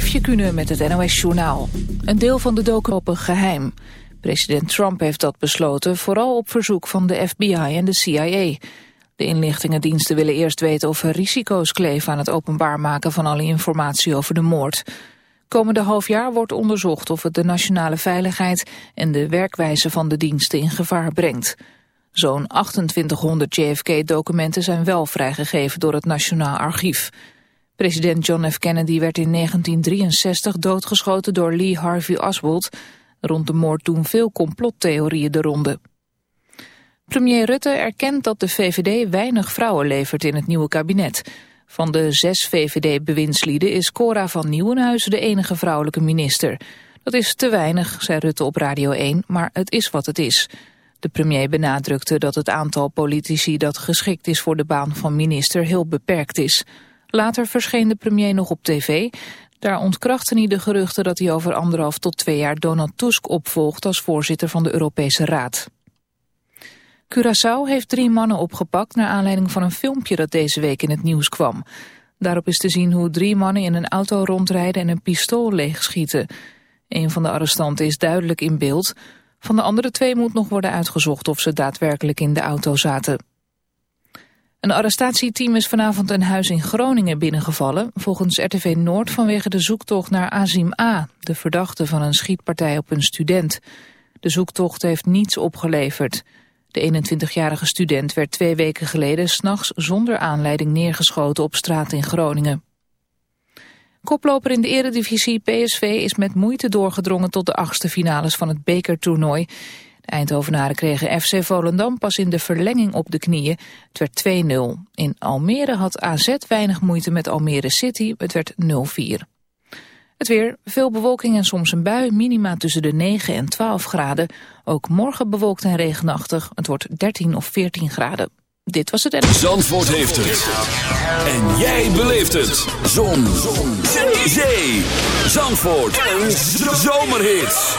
Eefje met het NOS-journaal. Een deel van de doken geheim. President Trump heeft dat besloten, vooral op verzoek van de FBI en de CIA. De inlichtingendiensten willen eerst weten of er risico's kleven... aan het openbaar maken van alle informatie over de moord. Komende half jaar wordt onderzocht of het de nationale veiligheid... en de werkwijze van de diensten in gevaar brengt. Zo'n 2800 JFK-documenten zijn wel vrijgegeven door het Nationaal Archief... President John F. Kennedy werd in 1963 doodgeschoten door Lee Harvey Oswald. Rond de moord doen veel complottheorieën de ronde. Premier Rutte erkent dat de VVD weinig vrouwen levert in het nieuwe kabinet. Van de zes VVD-bewindslieden is Cora van Nieuwenhuizen de enige vrouwelijke minister. Dat is te weinig, zei Rutte op Radio 1, maar het is wat het is. De premier benadrukte dat het aantal politici dat geschikt is voor de baan van minister heel beperkt is. Later verscheen de premier nog op tv. Daar ontkrachtte hij de geruchten dat hij over anderhalf tot twee jaar Donald Tusk opvolgt als voorzitter van de Europese Raad. Curaçao heeft drie mannen opgepakt naar aanleiding van een filmpje dat deze week in het nieuws kwam. Daarop is te zien hoe drie mannen in een auto rondrijden en een pistool leegschieten. Een van de arrestanten is duidelijk in beeld. Van de andere twee moet nog worden uitgezocht of ze daadwerkelijk in de auto zaten. Een arrestatieteam is vanavond een huis in Groningen binnengevallen, volgens RTV Noord vanwege de zoektocht naar Azim A., de verdachte van een schietpartij op een student. De zoektocht heeft niets opgeleverd. De 21-jarige student werd twee weken geleden s'nachts zonder aanleiding neergeschoten op straat in Groningen. Koploper in de eredivisie PSV is met moeite doorgedrongen tot de achtste finales van het bekertoernooi. Eindhovenaren kregen FC Volendam pas in de verlenging op de knieën. Het werd 2-0. In Almere had AZ weinig moeite met Almere City. Het werd 0-4. Het weer, veel bewolking en soms een bui, minima tussen de 9 en 12 graden. Ook morgen bewolkt en regenachtig. Het wordt 13 of 14 graden. Dit was het... Zandvoort heeft het. En jij beleeft het. Zon. Zon. Zee. Zandvoort. Een zomerhit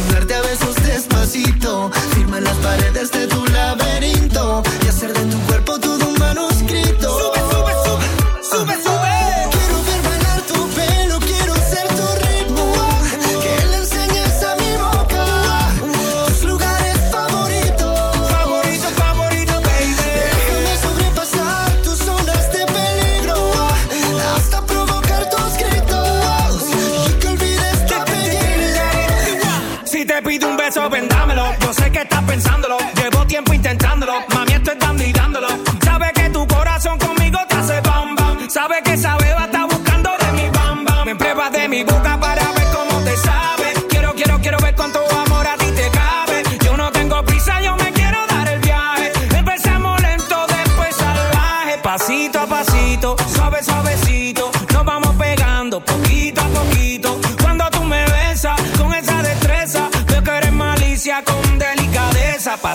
desde tu laberinto.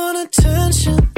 want attention.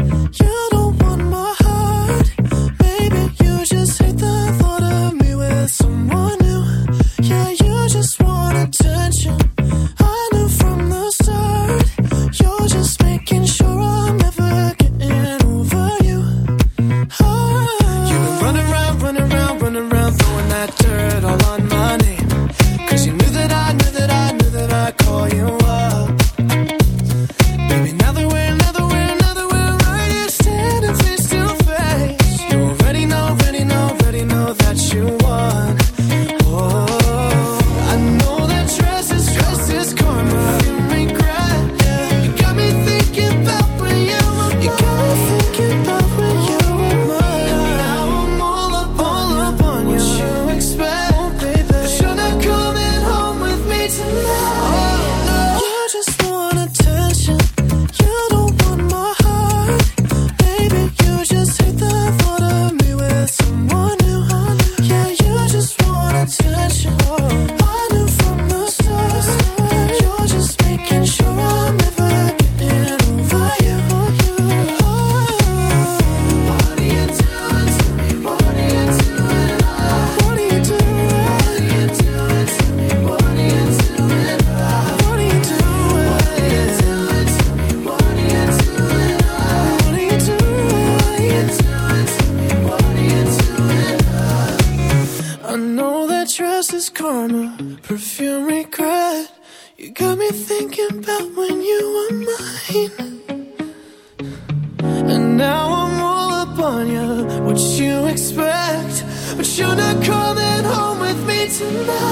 Tonight.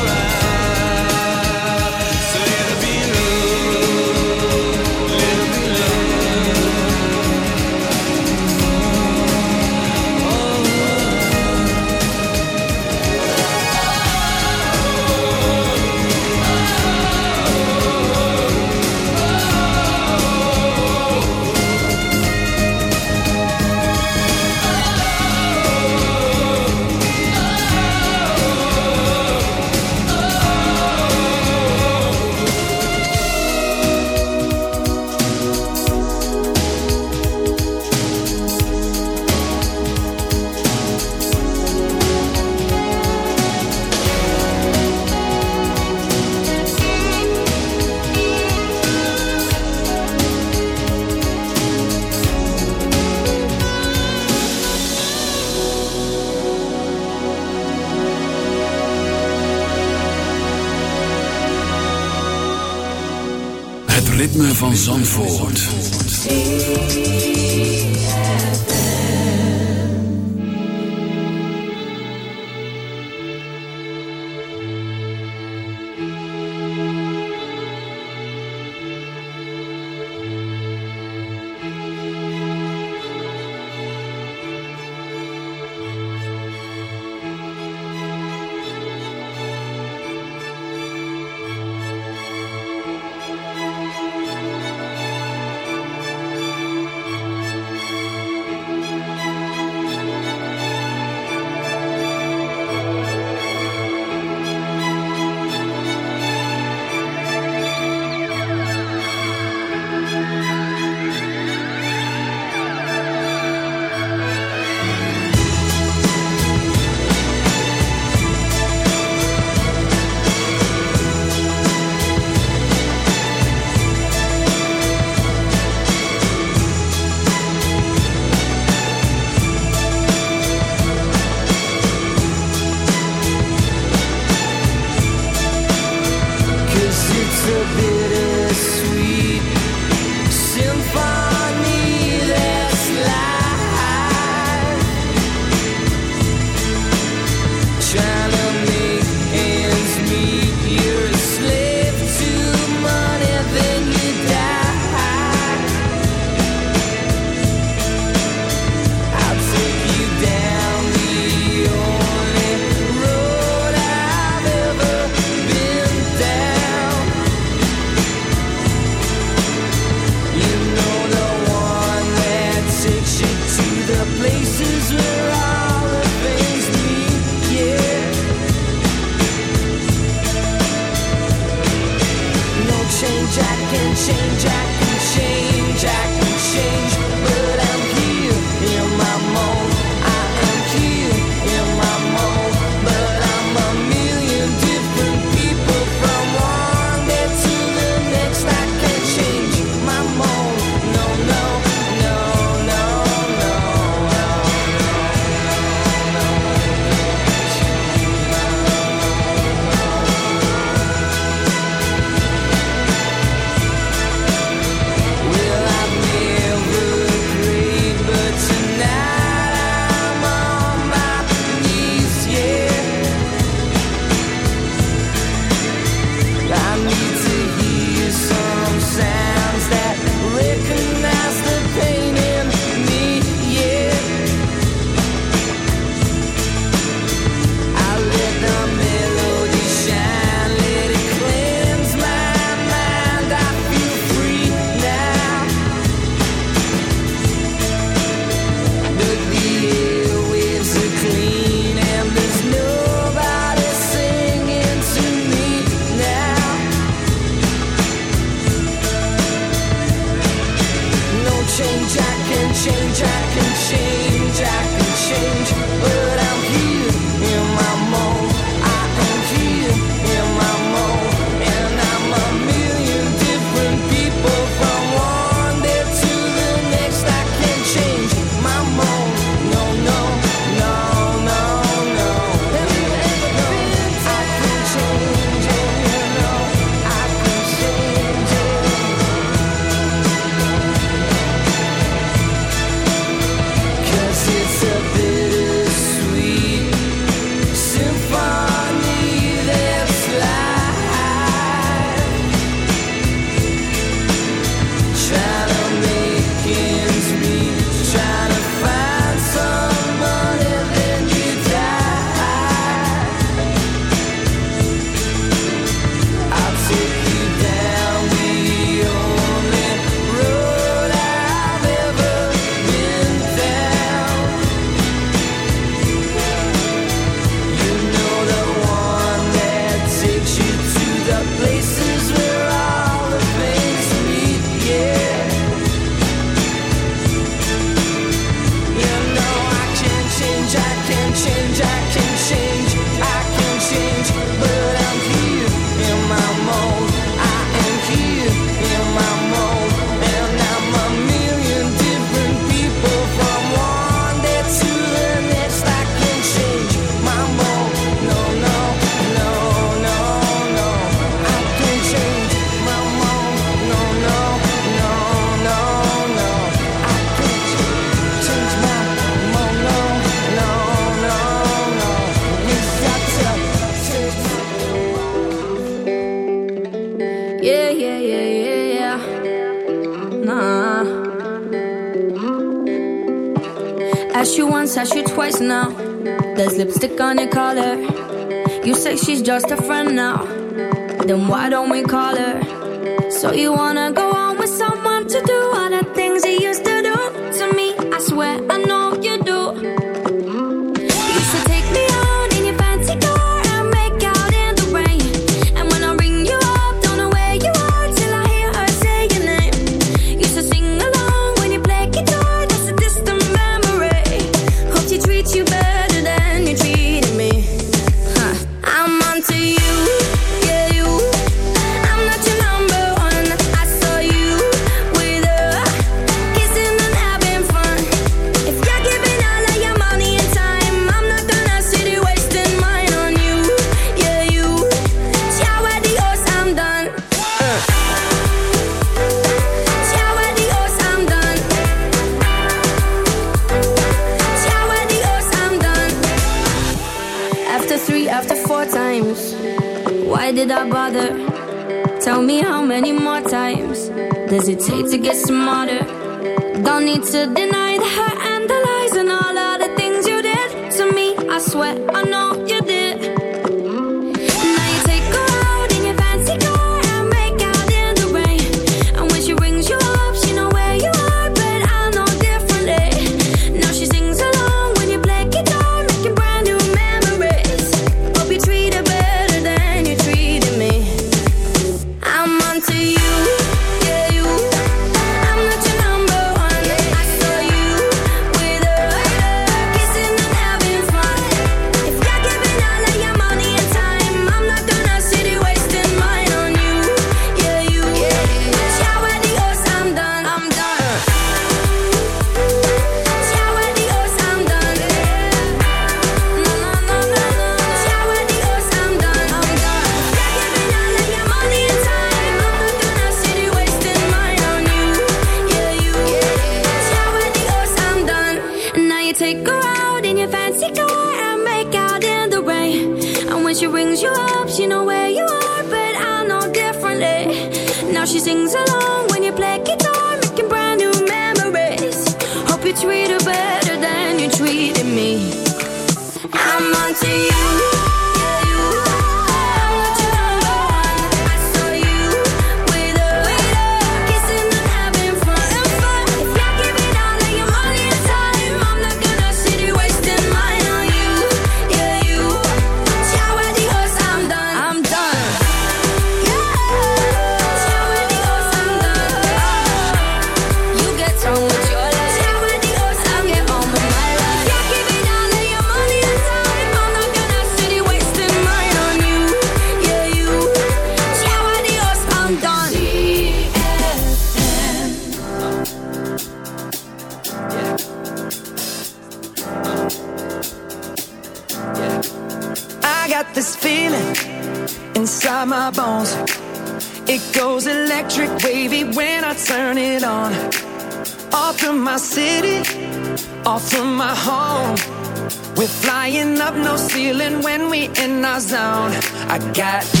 I got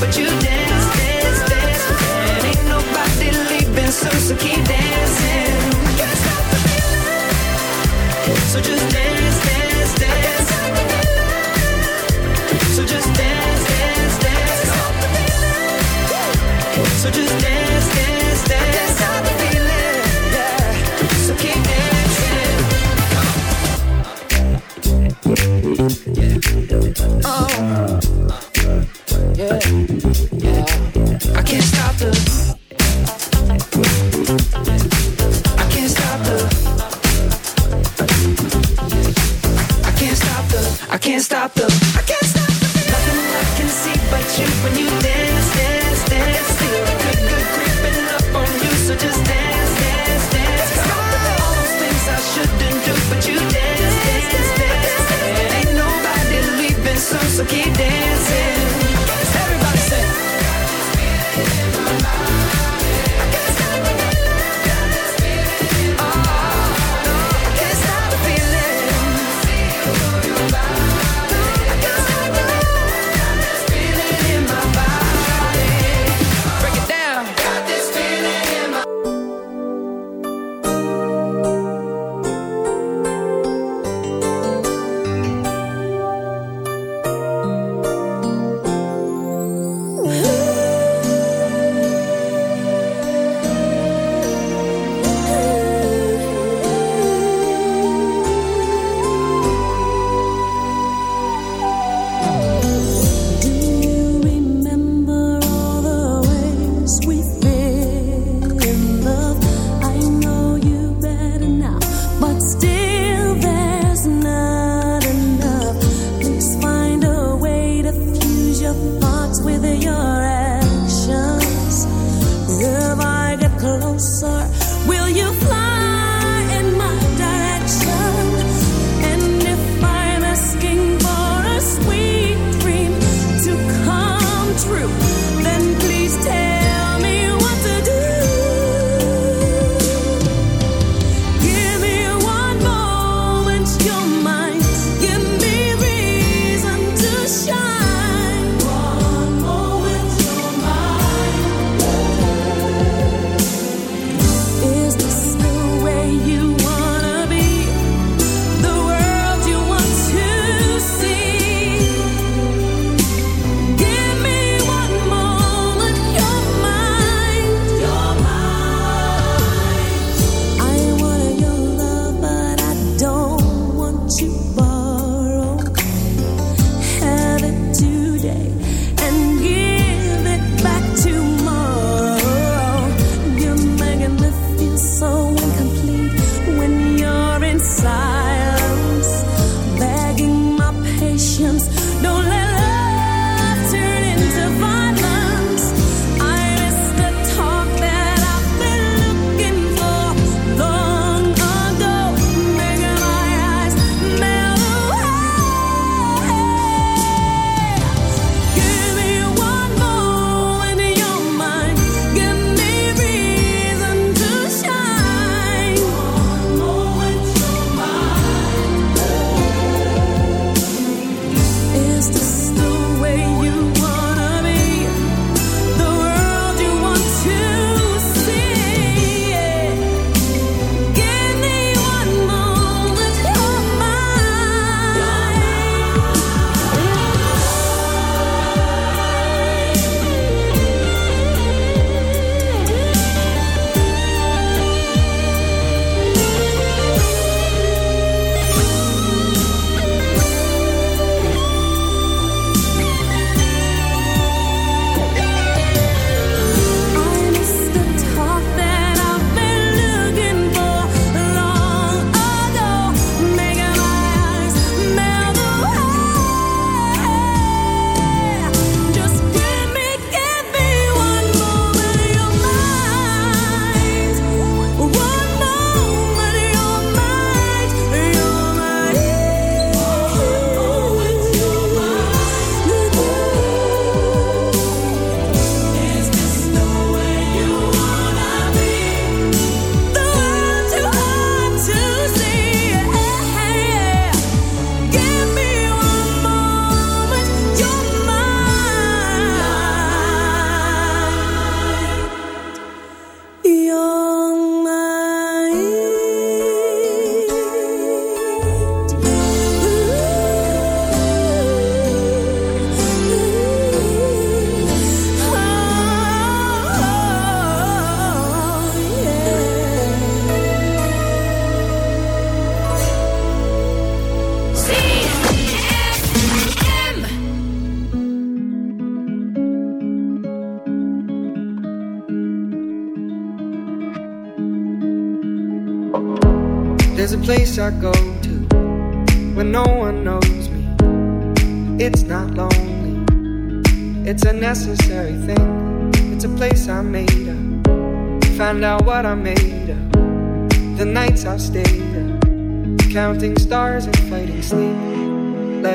but you dance, dance, dance. And ain't nobody leaving, so, so keep dancing. Stop the feeling. So just dance, dance, dance. Stop the feeling. So just dance, dance, dance. Stop the feeling. So just dance, dance, dance.